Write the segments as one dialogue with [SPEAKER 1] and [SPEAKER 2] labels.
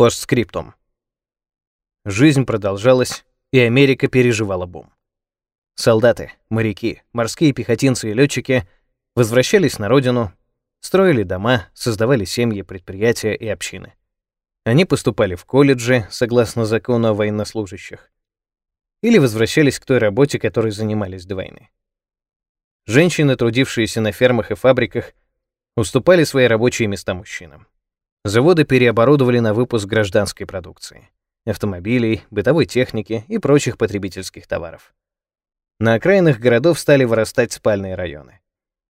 [SPEAKER 1] Постскриптум. Жизнь продолжалась, и Америка переживала бум. Солдаты, моряки, морские пехотинцы и летчики возвращались на родину, строили дома, создавали семьи, предприятия и общины. Они поступали в колледжи, согласно закону о военнослужащих, или возвращались к той работе, которой занимались до войны. Женщины, трудившиеся на фермах и фабриках, уступали свои рабочие места мужчинам. Заводы переоборудовали на выпуск гражданской продукции — автомобилей, бытовой техники и прочих потребительских товаров. На окраинах городов стали вырастать спальные районы.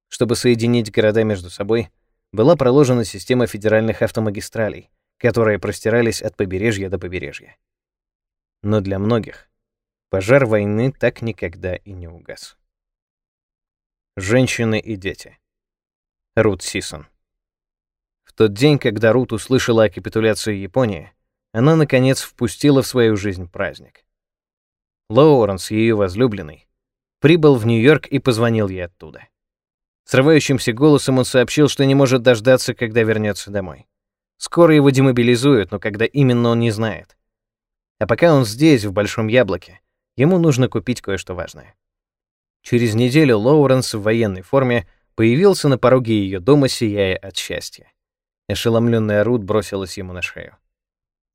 [SPEAKER 1] Чтобы соединить города между собой, была проложена система федеральных автомагистралей, которые простирались от побережья до побережья. Но для многих пожар войны так никогда и не угас. Женщины и дети. Рут Сисон тот день, когда Рут услышала о капитуляции Японии, она, наконец, впустила в свою жизнь праздник. Лоуренс, ее возлюбленный, прибыл в Нью-Йорк и позвонил ей оттуда. Срывающимся голосом он сообщил, что не может дождаться, когда вернется домой. Скоро его демобилизуют, но когда именно он не знает. А пока он здесь, в Большом Яблоке, ему нужно купить кое-что важное. Через неделю Лоуренс в военной форме появился на пороге ее дома, сияя от счастья. Ошеломленная Рут бросилась ему на шею.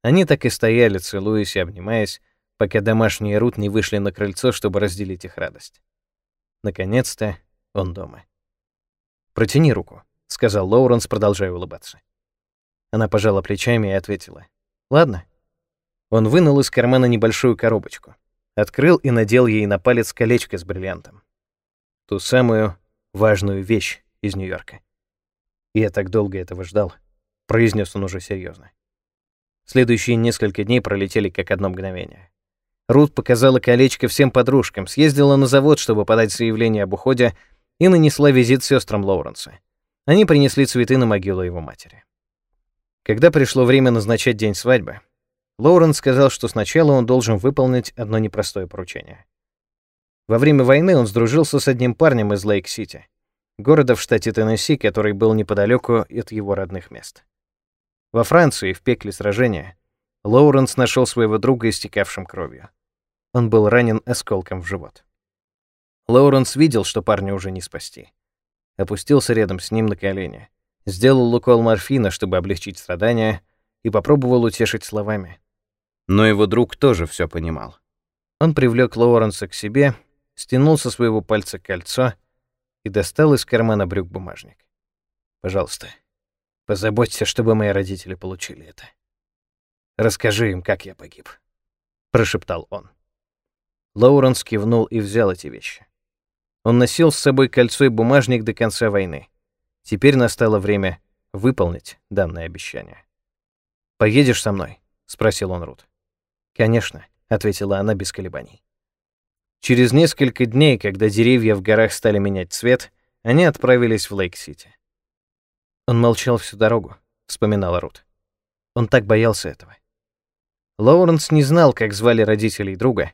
[SPEAKER 1] Они так и стояли, целуясь и обнимаясь, пока домашние Рут не вышли на крыльцо, чтобы разделить их радость. Наконец-то он дома. «Протяни руку», — сказал Лоуренс, продолжая улыбаться. Она пожала плечами и ответила. «Ладно». Он вынул из кармана небольшую коробочку, открыл и надел ей на палец колечко с бриллиантом. Ту самую важную вещь из Нью-Йорка. Я так долго этого ждал произнес он уже серьезно. Следующие несколько дней пролетели как одно мгновение. Рут показала колечко всем подружкам, съездила на завод, чтобы подать заявление об уходе, и нанесла визит сестрам Лоуренса. Они принесли цветы на могилу его матери. Когда пришло время назначать день свадьбы, Лоуренс сказал, что сначала он должен выполнить одно непростое поручение. Во время войны он сдружился с одним парнем из Лейк-Сити, города в штате Теннесси, который был неподалеку от его родных мест. Во Франции, в пекле сражения, Лоуренс нашел своего друга истекавшим кровью. Он был ранен осколком в живот. Лоуренс видел, что парня уже не спасти. Опустился рядом с ним на колени, сделал укол морфина, чтобы облегчить страдания, и попробовал утешить словами. Но его друг тоже все понимал. Он привлек Лоуренса к себе, стянул со своего пальца кольцо и достал из кармана брюк бумажник. «Пожалуйста, Позаботься, чтобы мои родители получили это. Расскажи им, как я погиб», — прошептал он. Лоуренс кивнул и взял эти вещи. Он носил с собой кольцо и бумажник до конца войны. Теперь настало время выполнить данное обещание. «Поедешь со мной?» — спросил он Рут. «Конечно», — ответила она без колебаний. Через несколько дней, когда деревья в горах стали менять цвет, они отправились в Лейк-Сити. Он молчал всю дорогу, вспоминала Рут. Он так боялся этого. Лоуренс не знал, как звали родителей друга,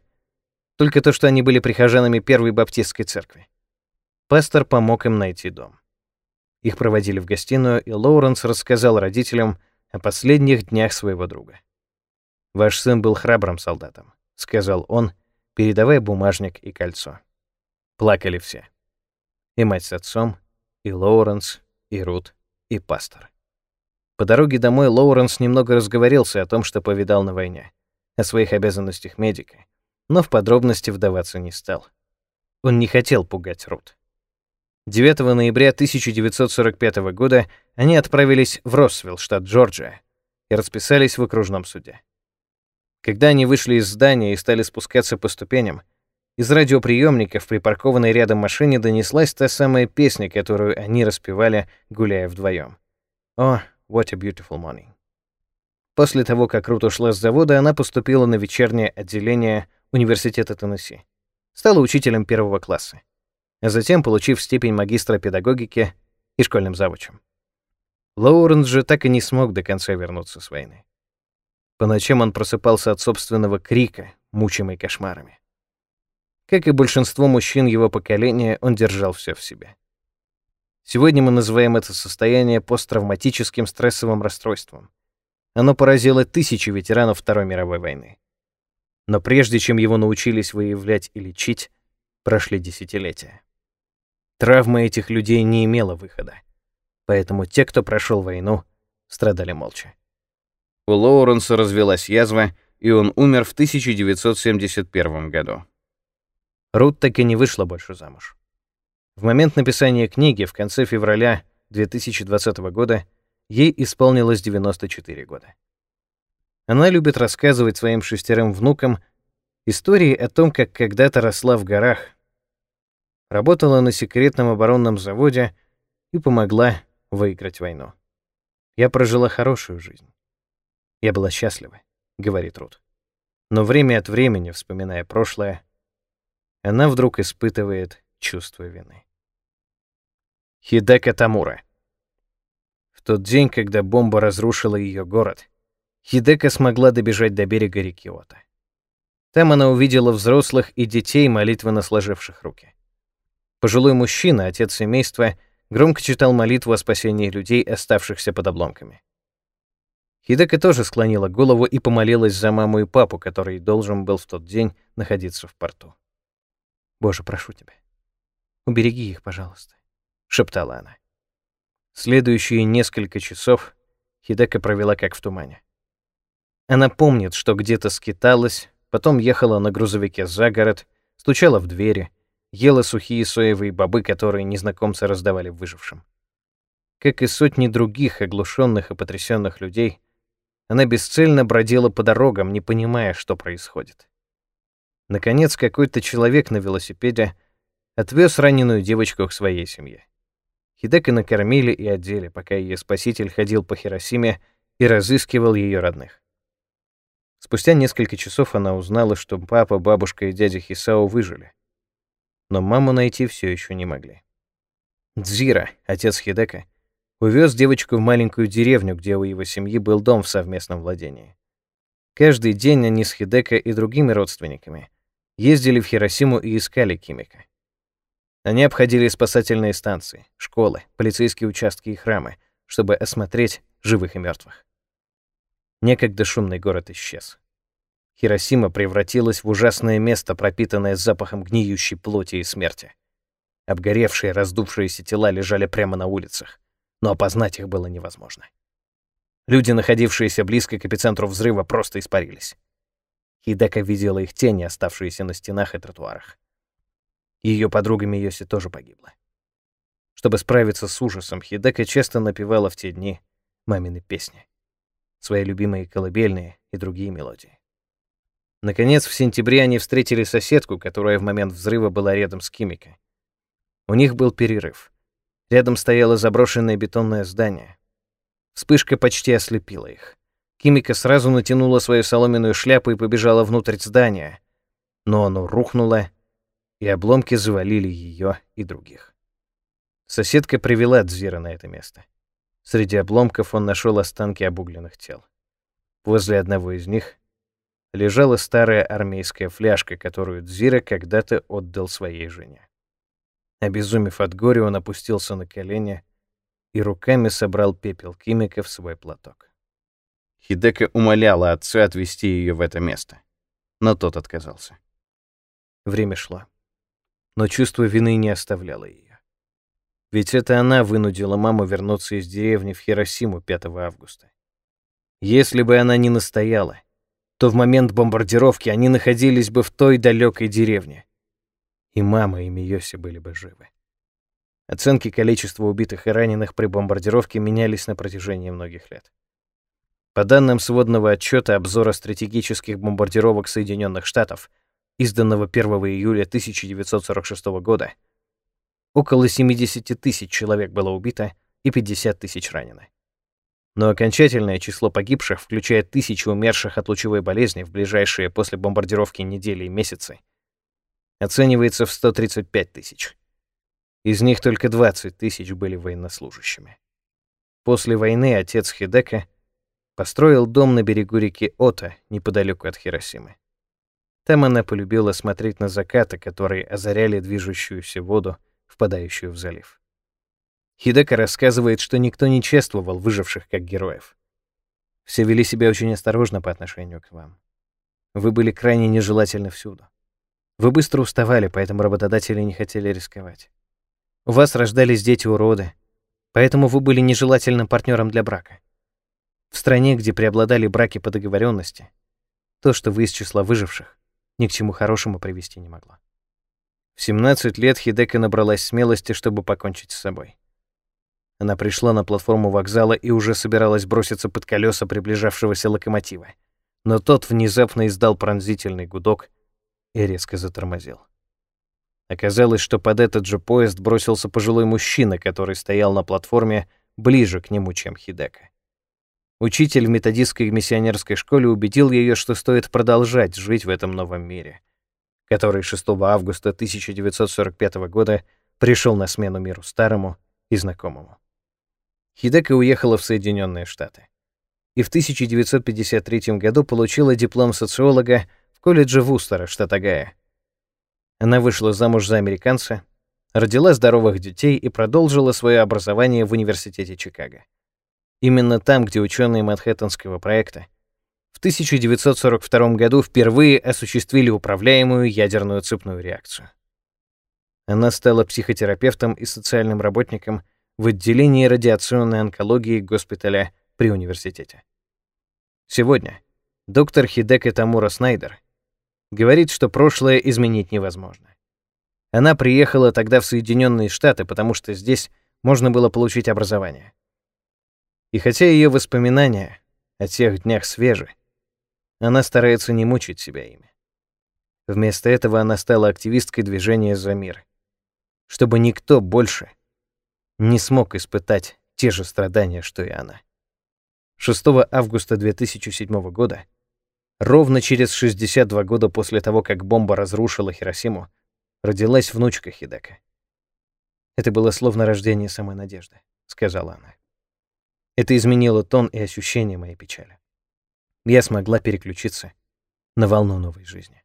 [SPEAKER 1] только то, что они были прихожанами Первой Баптистской церкви. Пастор помог им найти дом. Их проводили в гостиную, и Лоуренс рассказал родителям о последних днях своего друга. «Ваш сын был храбрым солдатом», — сказал он, передавая бумажник и кольцо. Плакали все. И мать с отцом, и Лоуренс, и Рут, и пастор. По дороге домой Лоуренс немного разговорился о том, что повидал на войне, о своих обязанностях медика, но в подробности вдаваться не стал. Он не хотел пугать Рут. 9 ноября 1945 года они отправились в Россвилл, штат Джорджия, и расписались в окружном суде. Когда они вышли из здания и стали спускаться по ступеням, из радиоприемника в припаркованной рядом машине донеслась та самая песня, которую они распевали, гуляя вдвоем. О, oh, what a beautiful morning. После того, как Рут ушла с завода, она поступила на вечернее отделение Университета Теннесси. Стала учителем первого класса, а затем, получив степень магистра педагогики и школьным завучем. Лоуренс же так и не смог до конца вернуться с войны. По ночам он просыпался от собственного крика, мучимый кошмарами. Как и большинство мужчин его поколения, он держал все в себе. Сегодня мы называем это состояние посттравматическим стрессовым расстройством. оно поразило тысячи ветеранов Второй мировой войны. Но прежде чем его научились выявлять и лечить, прошли десятилетия. Травма этих людей не имела выхода, поэтому те, кто прошел войну, страдали молча. У Лоуренса развелась язва, и он умер в 1971 году. Рут так и не вышла больше замуж. В момент написания книги в конце февраля 2020 года ей исполнилось 94 года. Она любит рассказывать своим шестерым внукам истории о том, как когда-то росла в горах, работала на секретном оборонном заводе и помогла выиграть войну. Я прожила хорошую жизнь. Я была счастлива, говорит Рут. Но время от времени, вспоминая прошлое, она вдруг испытывает чувство вины. Хидека Тамура. В тот день, когда бомба разрушила ее город, Хидека смогла добежать до берега реки. Там она увидела взрослых и детей, молитвенно сложивших руки. Пожилой мужчина, отец семейства, громко читал молитву о спасении людей, оставшихся под обломками. Хидека тоже склонила голову и помолилась за маму и папу, который должен был в тот день находиться в порту. «Боже, прошу тебя, убереги их, пожалуйста», — шептала она. Следующие несколько часов Хидека провела как в тумане. Она помнит, что где-то скиталась, потом ехала на грузовике за город, стучала в двери, ела сухие соевые бобы, которые незнакомцы раздавали выжившим. Как и сотни других оглушенных и потрясенных людей, она бесцельно бродила по дорогам, не понимая, что происходит. Наконец, какой-то человек на велосипеде отвез раненую девочку к своей семье. Хидека накормили и одели, пока ее спаситель ходил по Хиросиме и разыскивал ее родных. Спустя несколько часов она узнала, что папа, бабушка и дядя Хисао выжили. Но маму найти все еще не могли. Дзира, отец Хидека, увез девочку в маленькую деревню, где у его семьи был дом в совместном владении. Каждый день они с Хидека и другими родственниками ездили в Хиросиму и искали Кимика. Они обходили спасательные станции, школы, полицейские участки и храмы, чтобы осмотреть живых и мертвых. Некогда шумный город исчез. Хиросима превратилась в ужасное место, пропитанное запахом гниющей плоти и смерти. Обгоревшие, раздувшиеся тела лежали прямо на улицах, но опознать их было невозможно. Люди, находившиеся близко к эпицентру взрыва, просто испарились. Хидека видела их тени, оставшиеся на стенах и тротуарах. Ее подруга Миоси тоже погибла. Чтобы справиться с ужасом, Хидека часто напевала в те дни мамины песни свои любимые колыбельные и другие мелодии. Наконец, в сентябре они встретили соседку, которая в момент взрыва была рядом с Кимикой. У них был перерыв. Рядом стояло заброшенное бетонное здание. Вспышка почти ослепила их. Кимика сразу натянула свою соломенную шляпу и побежала внутрь здания. Но оно рухнуло, и обломки завалили ее и других. Соседка привела Дзира на это место. Среди обломков он нашел останки обугленных тел. Возле одного из них лежала старая армейская фляжка, которую Дзира когда-то отдал своей жене. Обезумев от горя, он опустился на колени и руками собрал пепел Кимика в свой платок. Хидека умоляла отца отвезти ее в это место, но тот отказался. Время шло, но чувство вины не оставляло ее. Ведь это она вынудила маму вернуться из деревни в Хиросиму 5 августа. Если бы она не настояла, то в момент бомбардировки они находились бы в той далекой деревне. И мама, и Миоси были бы живы. Оценки количества убитых и раненых при бомбардировке менялись на протяжении многих лет. По данным сводного отчета обзора стратегических бомбардировок Соединенных Штатов, изданного 1 июля 1946 года, Около 70 тысяч человек было убито и 50 тысяч ранено. Но окончательное число погибших, включая тысячи умерших от лучевой болезни в ближайшие после бомбардировки недели и месяцы, оценивается в 135 тысяч. Из них только 20 тысяч были военнослужащими. После войны отец Хидека построил дом на берегу реки Ота, неподалеку от Хиросимы. Там она полюбила смотреть на закаты, которые озаряли движущуюся воду впадающую в залив. Хидека рассказывает, что никто не чествовал выживших как героев. Все вели себя очень осторожно по отношению к вам. Вы были крайне нежелательны всюду. Вы быстро уставали, поэтому работодатели не хотели рисковать. У вас рождались дети-уроды, поэтому вы были нежелательным партнером для брака. В стране, где преобладали браки по договоренности, то, что вы из числа выживших, ни к чему хорошему привести не могло. В 17 лет Хидека набралась смелости, чтобы покончить с собой. Она пришла на платформу вокзала и уже собиралась броситься под колеса приближавшегося локомотива. Но тот внезапно издал пронзительный гудок и резко затормозил. Оказалось, что под этот же поезд бросился пожилой мужчина, который стоял на платформе ближе к нему, чем Хидека. Учитель в методистской миссионерской школе убедил ее, что стоит продолжать жить в этом новом мире, который 6 августа 1945 года пришел на смену миру старому и знакомому. Хидека уехала в Соединенные Штаты и в 1953 году получила диплом социолога в колледже Вустера, штат Огайо. Она вышла замуж за американца, родила здоровых детей и продолжила свое образование в университете Чикаго. Именно там, где ученые Манхэттенского проекта в 1942 году впервые осуществили управляемую ядерную цепную реакцию. Она стала психотерапевтом и социальным работником в отделении радиационной онкологии госпиталя при университете. Сегодня доктор Хидека Тамура Снайдер говорит, что прошлое изменить невозможно. Она приехала тогда в Соединенные Штаты, потому что здесь можно было получить образование. И хотя ее воспоминания о тех днях свежи, она старается не мучить себя ими. Вместо этого она стала активисткой движения «За мир», чтобы никто больше не смог испытать те же страдания, что и она. 6 августа 2007 года, ровно через 62 года после того, как бомба разрушила Хиросиму, родилась внучка Хидека. «Это было словно рождение самой надежды», — сказала она. Это изменило тон и ощущение моей печали. Я смогла переключиться на волну новой жизни.